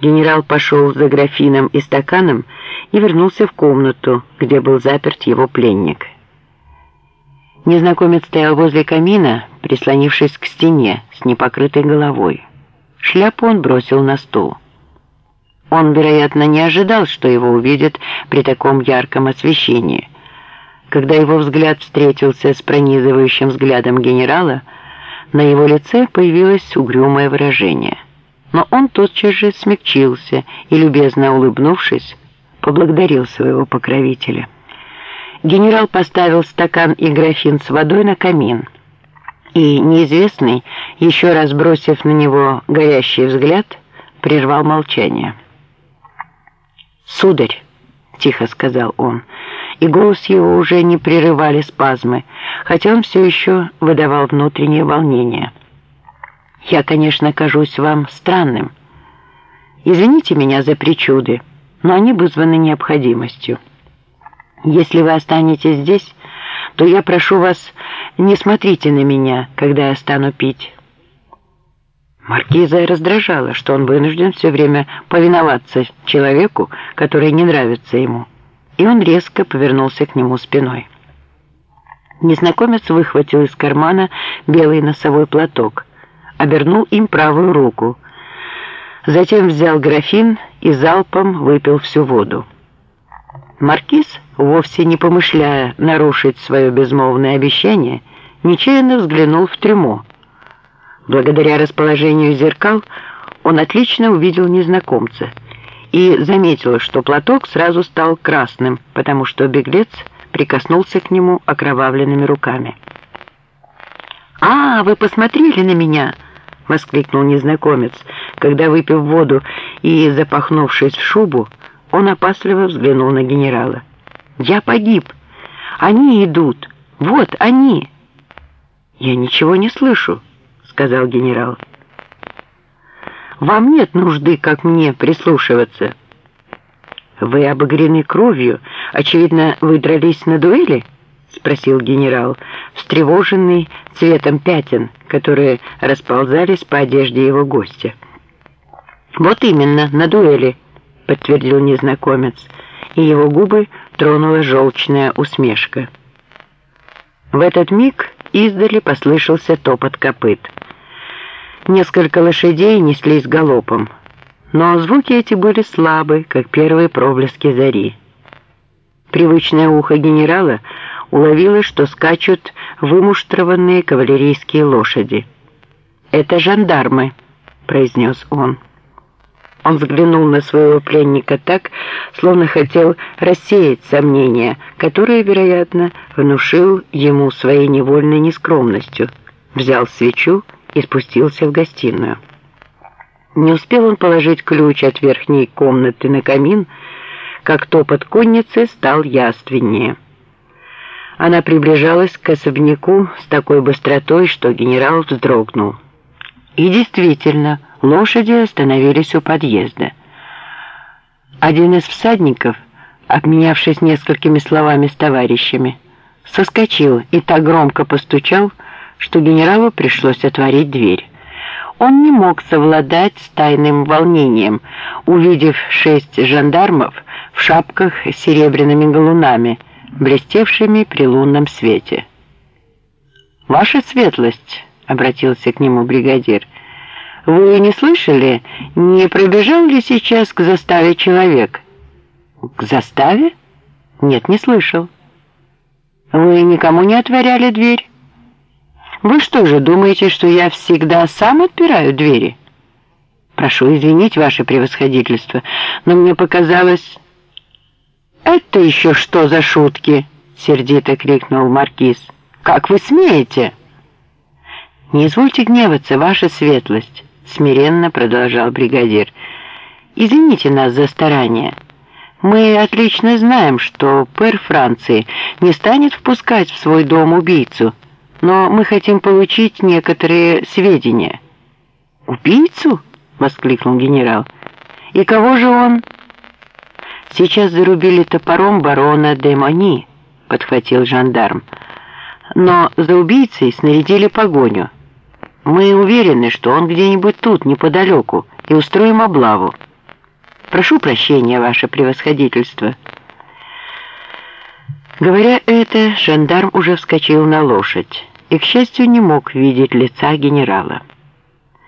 Генерал пошел за графином и стаканом и вернулся в комнату, где был заперт его пленник. Незнакомец стоял возле камина, прислонившись к стене с непокрытой головой. Шляпу он бросил на стул. Он, вероятно, не ожидал, что его увидят при таком ярком освещении. Когда его взгляд встретился с пронизывающим взглядом генерала, на его лице появилось угрюмое выражение. Но он тотчас же смягчился и, любезно улыбнувшись, поблагодарил своего покровителя. Генерал поставил стакан и графин с водой на камин, и неизвестный, еще раз бросив на него горящий взгляд, прервал молчание. «Сударь!» — тихо сказал он, и голос его уже не прерывали спазмы, хотя он все еще выдавал внутреннее волнение. «Я, конечно, кажусь вам странным. Извините меня за причуды, но они вызваны необходимостью. Если вы останетесь здесь, то я прошу вас, не смотрите на меня, когда я стану пить». Маркиза раздражала, что он вынужден все время повиноваться человеку, который не нравится ему, и он резко повернулся к нему спиной. Незнакомец выхватил из кармана белый носовой платок, обернул им правую руку, затем взял графин и залпом выпил всю воду. Маркиз, вовсе не помышляя нарушить свое безмолвное обещание, нечаянно взглянул в трюмо, Благодаря расположению зеркал он отлично увидел незнакомца и заметил, что платок сразу стал красным, потому что беглец прикоснулся к нему окровавленными руками. «А, вы посмотрели на меня!» — воскликнул незнакомец, когда, выпив воду и запахнувшись в шубу, он опасливо взглянул на генерала. «Я погиб! Они идут! Вот они!» «Я ничего не слышу!» сказал генерал. «Вам нет нужды, как мне, прислушиваться. Вы обогрены кровью. Очевидно, вы дрались на дуэли?» Спросил генерал, встревоженный цветом пятен, которые расползались по одежде его гостя. «Вот именно, на дуэли», — подтвердил незнакомец, и его губы тронула желчная усмешка. В этот миг издали послышался топот копыт. Несколько лошадей неслись галопом, но звуки эти были слабы, как первые проблески зари. Привычное ухо генерала уловило, что скачут вымуштрованные кавалерийские лошади. «Это жандармы», — произнес он. Он взглянул на своего пленника так, словно хотел рассеять сомнения, которые, вероятно, внушил ему своей невольной нескромностью. Взял свечу и спустился в гостиную. Не успел он положить ключ от верхней комнаты на камин, как топот конницы стал яственнее. Она приближалась к особняку с такой быстротой, что генерал вздрогнул. И действительно, лошади остановились у подъезда. Один из всадников, обменявшись несколькими словами с товарищами, соскочил и так громко постучал, что генералу пришлось отворить дверь. Он не мог совладать с тайным волнением, увидев шесть жандармов в шапках с серебряными галунами, блестевшими при лунном свете. «Ваша светлость», — обратился к нему бригадир, — «вы не слышали, не пробежал ли сейчас к заставе человек?» «К заставе? Нет, не слышал». «Вы никому не отворяли дверь?» Вы что же, думаете, что я всегда сам отпираю двери? Прошу извинить, ваше превосходительство, но мне показалось... «Это еще что за шутки?» — сердито крикнул маркиз. «Как вы смеете?» «Не извольте гневаться, ваша светлость», — смиренно продолжал бригадир. «Извините нас за старание. Мы отлично знаем, что пэр Франции не станет впускать в свой дом убийцу, но мы хотим получить некоторые сведения». «Убийцу?» — воскликнул генерал. «И кого же он?» «Сейчас зарубили топором барона де Мони», — подхватил жандарм. «Но за убийцей снарядили погоню. Мы уверены, что он где-нибудь тут, неподалеку, и устроим облаву». Прошу прощения, ваше превосходительство». Говоря это, жандарм уже вскочил на лошадь и, к счастью, не мог видеть лица генерала.